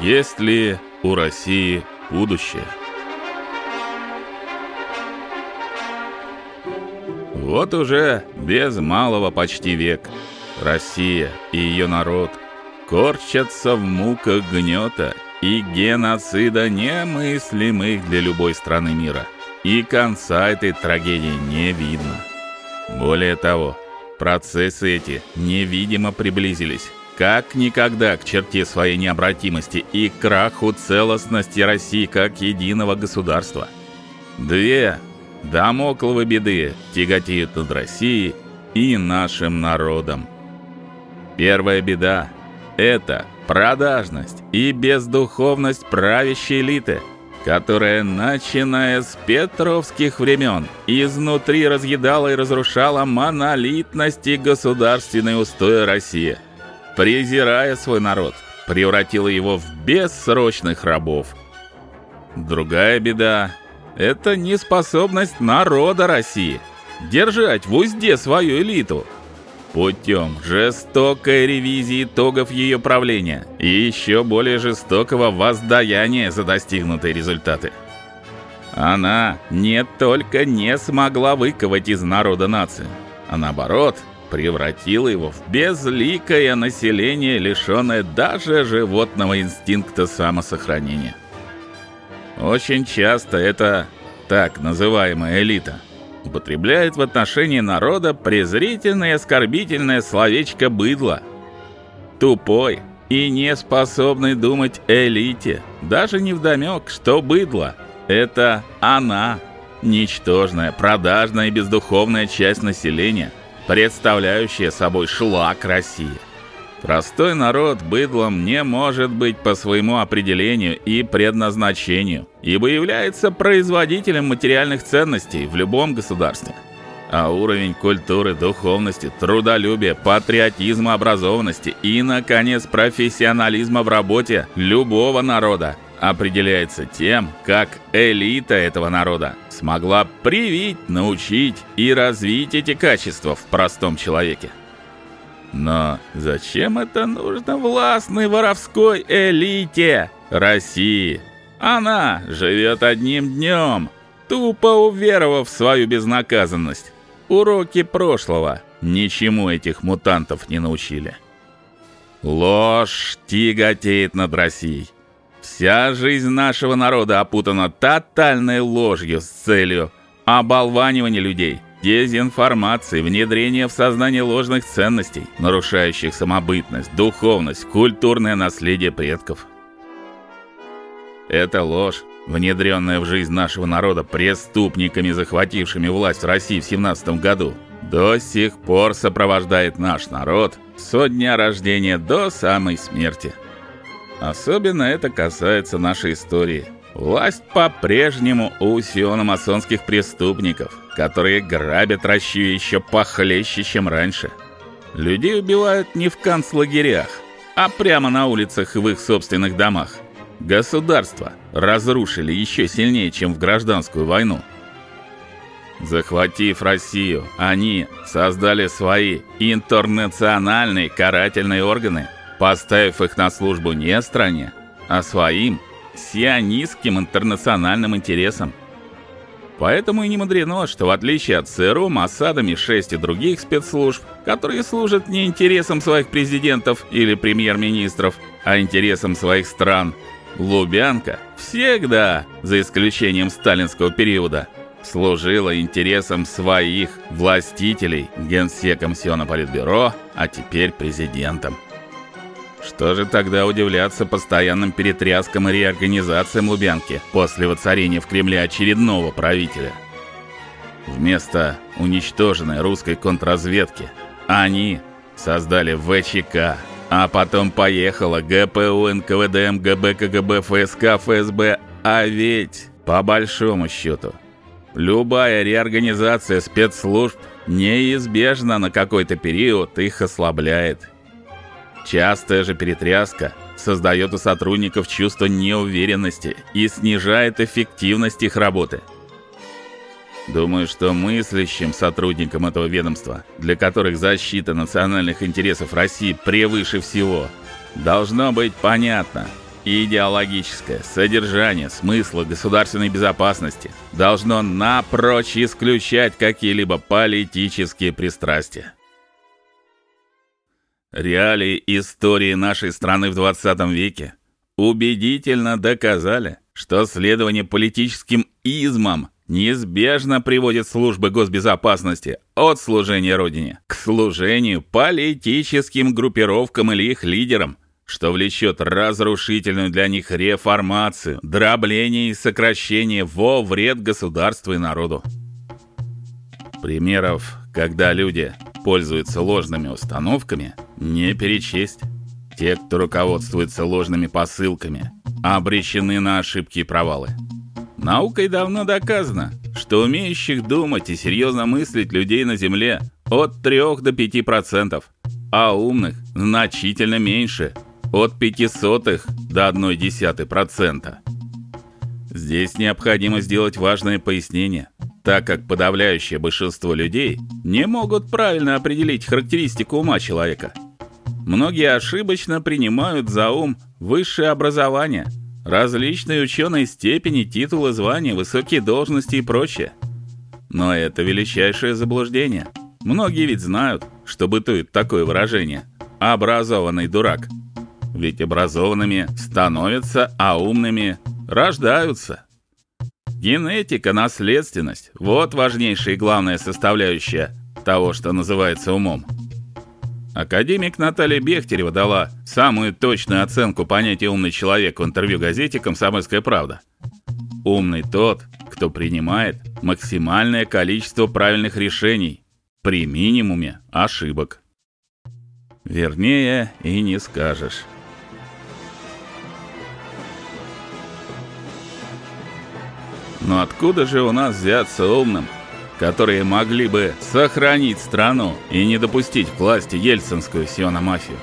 Есть ли у России будущее? Вот уже без малого почти век Россия и ее народ корчатся в муках гнета и геноцида немыслимых для любой страны мира. И конца этой трагедии не видно. Более того, процессы эти невидимо приблизились как никогда к черте своей необратимости и к краху целостности России как единого государства. Две дамокловы беды тяготеют над Россией и нашим народом. Первая беда это продажность и бездуховность правящей элиты, которая, начиная с петровских времен, изнутри разъедала и разрушала монолитность и государственные устои России, презирая свой народ, превратила его в бессрочных рабов. Другая беда это неспособность народа России держать в узде свою элиту путем жестокой ревизии итогов ее правления и еще более жестокого воздаяния за достигнутые результаты. Она не только не смогла выковать из народа нацию, а наоборот, превратила его в безликое население, лишённое даже животного инстинкта самосохранения. Очень часто это так называемая элита употребляет в отношении народа презрительное и оскорбительное словечко быдло. Тупой и не способный думать элите, даже не вдомек, что быдло это она, ничтожная, продажная и бездуховная часть населения, представляющая собой шлак России. Простой народ быдлом не может быть по своему определению и предназначению, ибо является производителем материальных ценностей в любом государстве. А уровень культуры, духовности, трудолюбия, патриотизма, образованности и наконец профессионализма в работе любого народа определяется тем, как элита этого народа смогла привить, научить и развить эти качества в простом человеке. Но зачем это нужно властной воровской элите России? Она живет одним днем, тупо уверовав в свою безнаказанность. Уроки прошлого ничему этих мутантов не научили. Ложь тяготеет над Россией. Вся жизнь нашего народа опутана тотальной ложью с целью оболванивания людей – дезинформации, внедрения в сознание ложных ценностей, нарушающих самобытность, духовность, культурное наследие предков. Это ложь, внедренная в жизнь нашего народа преступниками, захватившими власть в России в 17 году, до сих пор сопровождает наш народ со дня рождения до самой смерти. Особенно это касается нашей истории. Власть по-прежнему у сиономасонских преступников, которые грабят Россию еще похлеще, чем раньше. Людей убивают не в концлагерях, а прямо на улицах и в их собственных домах. Государство разрушили еще сильнее, чем в гражданскую войну. Захватив Россию, они создали свои интернациональные карательные органы, поставив их на службу не стране, а своим сионистским интернациональным интересам. Поэтому и не мудрено, что в отличие от ЦРУ, Моссада, МИ-6 и других спецслужб, которые служат не интересам своих президентов или премьер-министров, а интересам своих стран, Лубянка всегда, за исключением сталинского периода, служила интересам своих властителей, генсеком Сионополитбюро, а теперь президентом. Что же тогда удивляться постоянным перетряскам и реорганизациям Лубянки после воцарения в Кремле очередного правителя? Вместо уничтоженной русской контрразведки они создали ВЧК, а потом поехала ГПУ, НКВД, МГБ, КГБ, ФСК, ФСБ, а ведь по большому счету любая реорганизация спецслужб неизбежно на какой-то период их ослабляет Частая же перетряска создает у сотрудников чувство неуверенности и снижает эффективность их работы. Думаю, что мыслящим сотрудникам этого ведомства, для которых защита национальных интересов России превыше всего, должно быть понятно, идеологическое содержание смысла государственной безопасности должно напрочь исключать какие-либо политические пристрастия. Реалии истории нашей страны в 20 веке убедительно доказали, что следование политическим измам неизбежно приводит службы госбезопасности от служения родине к служению политическим группировкам или их лидерам, что влечет разрушительную для них реформацию, дробление и сокращение во вред государству и народу. Примеров, когда люди пользуются ложными установками, не перечесть. Те, кто руководствуется ложными посылками, обречены на ошибки и провалы. Наукой давно доказано, что умеющих думать и серьезно мыслить людей на Земле от 3 до 5%, а умных значительно меньше, от 0,05 до 0,1%. Здесь необходимо сделать важное пояснение, так как подавляющее большинство людей не могут правильно определить характеристику ума человека – Многие ошибочно принимают за ум высшее образование, различные ученые степени, титулы, звания, высокие должности и прочее. Но это величайшее заблуждение. Многие ведь знают, что бытует такое выражение: образованный дурак. Ведь образованными становятся, а умными рождаются. Генетика, наследственность вот важнейшая и главная составляющая того, что называется умом. Академик Наталья Бехтерева дала самую точную оценку понятия умный человек в интервью газете Комсомольская правда. Умный тот, кто принимает максимальное количество правильных решений при минимуме ошибок. Вернее, и не скажешь. Но откуда же у нас взяться умным, которые могли бы сохранить страну и не допустить к власти ельцинскую сиономафию.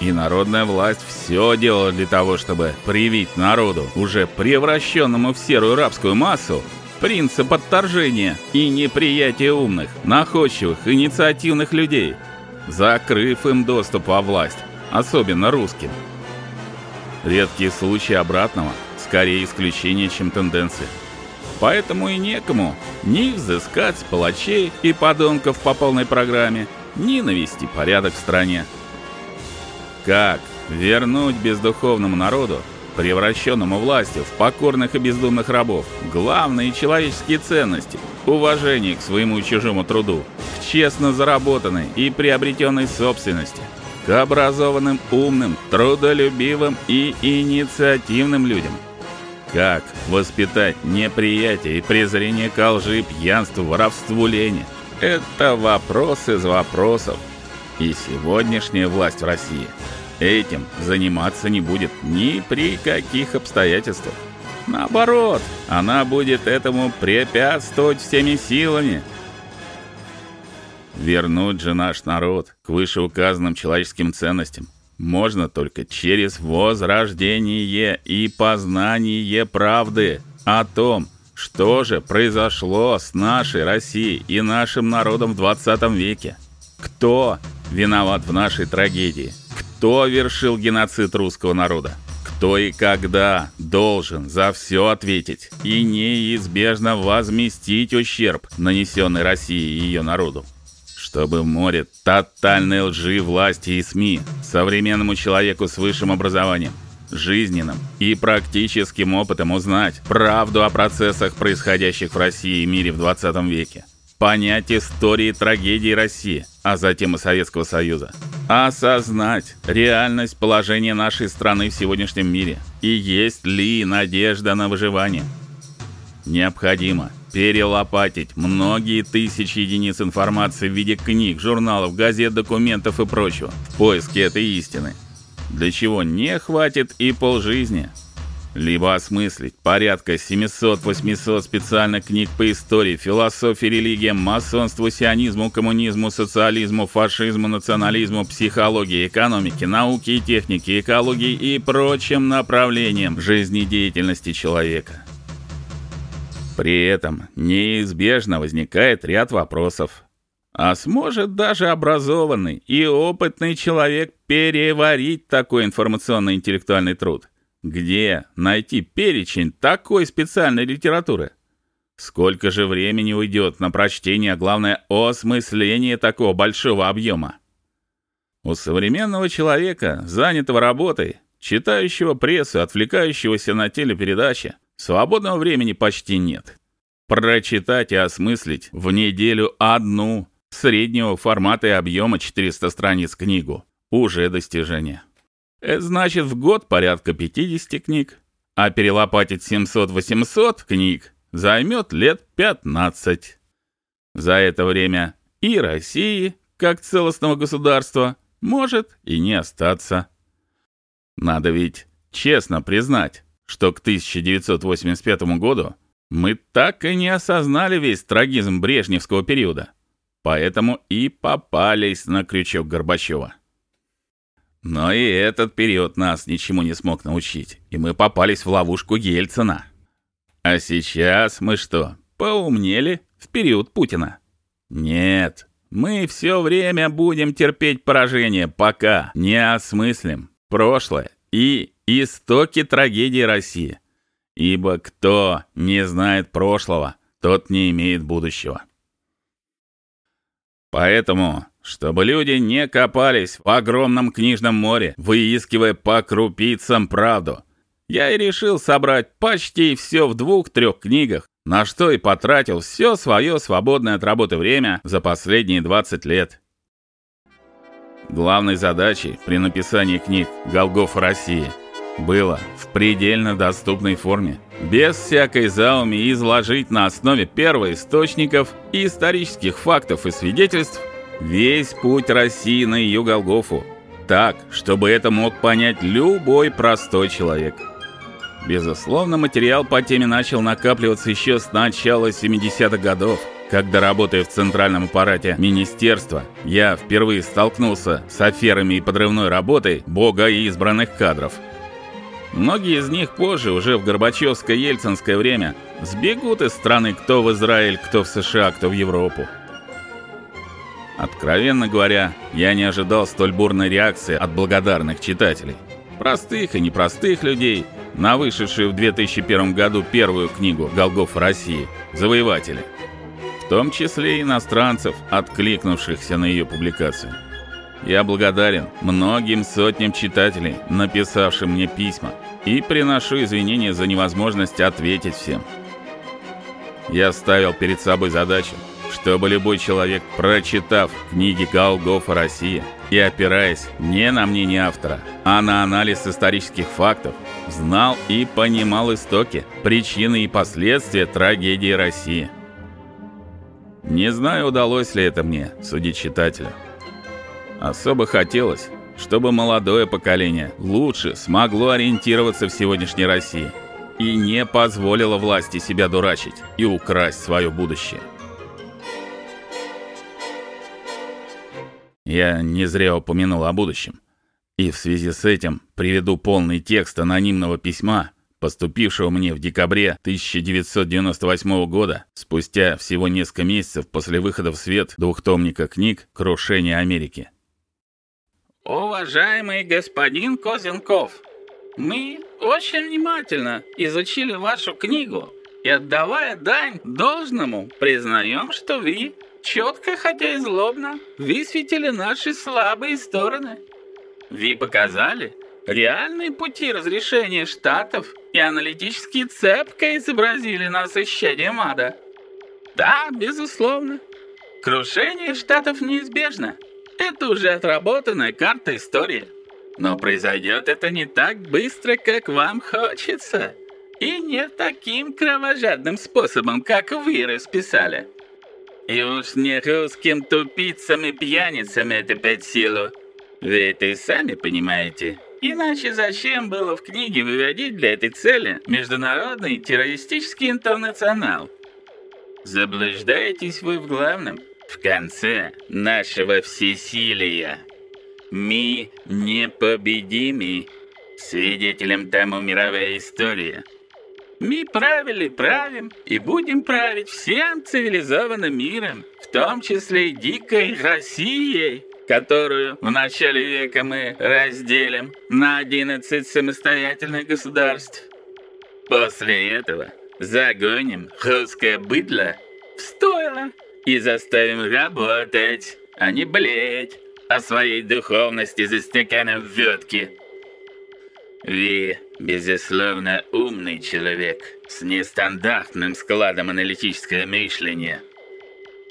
И народная власть все делала для того, чтобы привить народу, уже превращенному в серую рабскую массу, принцип отторжения и неприятия умных, находчивых, инициативных людей, закрыв им доступ во власть, особенно русским. Редкие случаи обратного, скорее исключение, чем тенденция. Поэтому и некому ни взыскать с палачей и подонков по полной программе, ни навести порядок в стране. Как вернуть бездуховному народу, превращенному властью в покорных и бездумных рабов, главные человеческие ценности: уважение к своему и чужому труду, к честно заработанной и приобретенной собственности, к образованным, умным, трудолюбивым и инициативным людям – как воспитать неприятие и презрение к лжи, пьянству, воровству, лени? Это вопрос из вопросов. И сегодняшняя власть в России этим заниматься не будет ни при каких обстоятельствах. Наоборот, она будет этому препятствовать всеми силами. Вернуть же наш народ к вышеуказанным человеческим ценностям можно только через возрождение и познание правды о том, что же произошло с нашей Россией и нашим народом в 20 веке. Кто виноват в нашей трагедии? Кто вершил геноцид русского народа? Кто и когда должен за все ответить и неизбежно возместить ущерб, нанесенный России и ее народу? Чтобы море тотальной лжи власти и СМИ современному человеку с высшим образованием, жизненным и практическим опытом узнать правду о процессах, происходящих в России и мире в 20 веке, понять истории трагедии России, а затем и Советского Союза, осознать реальность положения нашей страны в сегодняшнем мире и есть ли надежда на выживание. Необходимо перелопатить многие тысячи единиц информации в виде книг, журналов, газет, документов и прочего в поиске этой истины. Для чего не хватит и полжизни. Либо осмыслить порядка 700-800 специальных книг по истории, философии, религиям, масонству, сионизму, коммунизму, социализму, фашизму, национализму, психологии, экономике, науке и технике, экологии и прочим направлениям жизнедеятельности человека. При этом неизбежно возникает ряд вопросов. А сможет даже образованный и опытный человек переварить такой информационно-интеллектуальный труд? Где найти перечень такой специальной литературы? Сколько же времени уйдет на прочтение, а главное, осмысление такого большого объема? У современного человека, занятого работой, читающего прессу, отвлекающегося на телепередачи, свободного времени почти нет. Прочитать и осмыслить в неделю одну среднего формата и объема 400 страниц книгу уже достижение. Это значит в год порядка 50 книг, а перелопатить 700-800 книг займет лет 15. За это время и России, как целостного государства, может и не остаться. Надо ведь честно признать, что к 1985 году мы так и не осознали весь трагизм брежневского периода. Поэтому и попались на крючок Горбачева. Но и этот период нас ничему не смог научить, и мы попались в ловушку Ельцина. А сейчас мы что, поумнели в период Путина? Нет, мы все время будем терпеть поражение, пока не осмыслим прошлое и истоки трагедии России. Ибо кто не знает прошлого, тот не имеет будущего. Поэтому, чтобы люди не копались в огромном книжном море, выискивая по крупицам правду, я и решил собрать почти все в двух-трех книгах, на что и потратил все свое свободное от работы время за последние 20 лет. Главной задачей при написании книг Голгофа России было в предельно доступной форме, без всякой зауми изложить на основе первоисточников и исторических фактов и свидетельств весь путь России на ее Голгофу, так, чтобы это мог понять любой простой человек. Безусловно, материал по теме начал накапливаться еще с начала 70-х годов, когда работая в центральном аппарате министерства, я впервые столкнулся с аферами и подрывной работой бога и избранных кадров. Многие из них позже, уже в Горбачевское-Ельцинское время, сбегут из страны кто в Израиль, кто в США, кто в Европу. Откровенно говоря, я не ожидал столь бурной реакции от благодарных читателей. Простых и непростых людей – на вышедшую в 2001 году первую книгу Голгоф России Завоеватели, в том числе иностранцев, откликнувшихся на ее публикацию. Я благодарен многим сотням читателей, написавшим мне письма, и приношу извинения за невозможность ответить всем. Я ставил перед собой задачу чтобы любой человек, прочитав книги Голгофа Россия и опираясь не на мнение автора, а на анализ исторических фактов, знал и понимал истоки, причины и последствия трагедии России. Не знаю, удалось ли это мне, судить читателя. Особо хотелось, чтобы молодое поколение лучше смогло ориентироваться в сегодняшней России и не позволило власти себя дурачить и украсть свое будущее. Я не зря упомянул о будущем. И в связи с этим приведу полный текст анонимного письма, поступившего мне в декабре 1998 года, спустя всего несколько месяцев после выхода в свет двухтомника книг Крушение Америки. Уважаемый господин Козенков, мы очень внимательно изучили вашу книгу и отдавая дань должному, признаем, что вы четко, хотя и злобно, высветили наши слабые стороны. Вы показали реальные пути разрешения штатов и аналитически цепко изобразили насыщение ада. Да, безусловно. Крушение штатов неизбежно. Это уже отработанная карта истории. Но произойдет это не так быстро, как вам хочется. И не таким кровожадным способом, как вы расписали. И уж не русским тупицам и пьяницам это под силу. Вы это и сами понимаете. Иначе зачем было в книге выводить для этой цели международный террористический интернационал? Заблуждаетесь вы в главном, в конце нашего всесилия. Мы непобедимы. Свидетелем тому мировая история – мы правили, правим и будем править всем цивилизованным миром, в том числе и дикой Россией. которую в начале века мы разделим на 11 самостоятельных государств. После этого загоним русское быдло в стойло и заставим работать, а не блеять о своей духовности за стаканом водки. Вы, безусловно, умный человек с нестандартным складом аналитического мышления.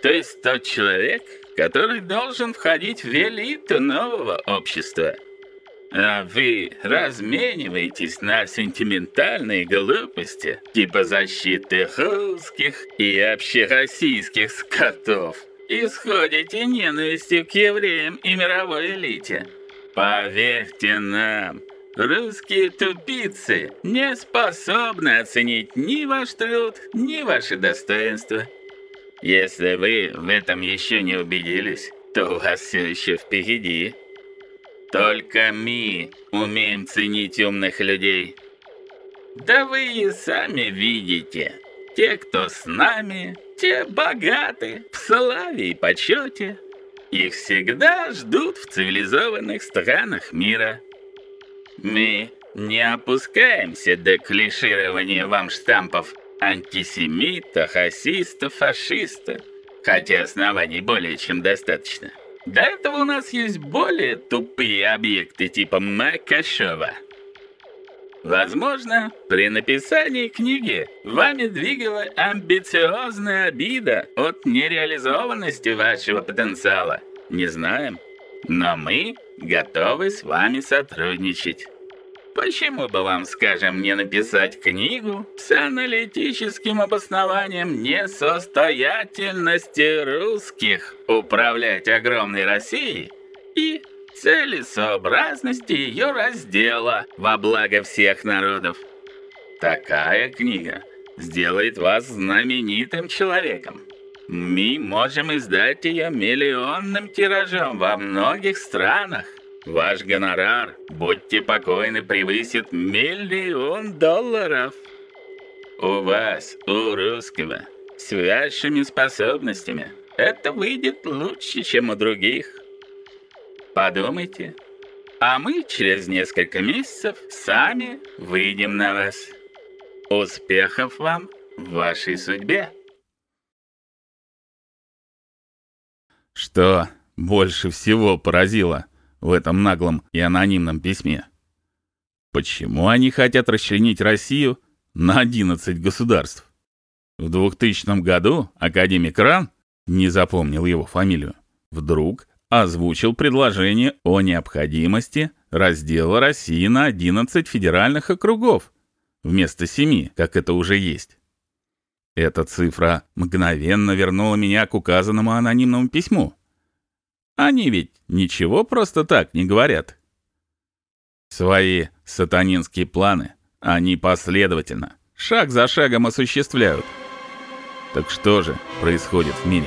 То есть тот человек, который должен входить в элиту нового общества. А вы размениваетесь на сентиментальные глупости, типа защиты русских и общероссийских скотов, и сходите ненавистью к евреям и мировой элите. Поверьте нам, русские тупицы не способны оценить ни ваш труд, ни ваше достоинство. Если вы в этом еще не убедились, то у вас все еще впереди. Только мы умеем ценить умных людей. Да вы и сами видите. Те, кто с нами, те богаты в славе и почете. Их всегда ждут в цивилизованных странах мира. Мы не опускаемся до клиширования вам штампов антисемита, расиста, фашиста. Хотя оснований более чем достаточно. До этого у нас есть более тупые объекты типа Макашова. Возможно, при написании книги вами двигала амбициозная обида от нереализованности вашего потенциала. Не знаем, но мы готовы с вами сотрудничать. Почему бы вам, скажем, не написать книгу с аналитическим обоснованием несостоятельности русских управлять огромной Россией и целесообразности ее раздела во благо всех народов? Такая книга сделает вас знаменитым человеком. Мы можем издать ее миллионным тиражом во многих странах. Ваш гонорар, будьте покойны, превысит миллион долларов. У вас, у русского, с вашими способностями, это выйдет лучше, чем у других. Подумайте, а мы через несколько месяцев сами выйдем на вас. Успехов вам в вашей судьбе. Что больше всего поразило в этом наглом и анонимном письме. Почему они хотят расчленить Россию на 11 государств? В 2000 году академик Ран, не запомнил его фамилию, вдруг озвучил предложение о необходимости раздела России на 11 федеральных округов вместо семи, как это уже есть. Эта цифра мгновенно вернула меня к указанному анонимному письму. Они ведь ничего просто так не говорят. Свои сатанинские планы они последовательно, шаг за шагом осуществляют. Так что же происходит в мире?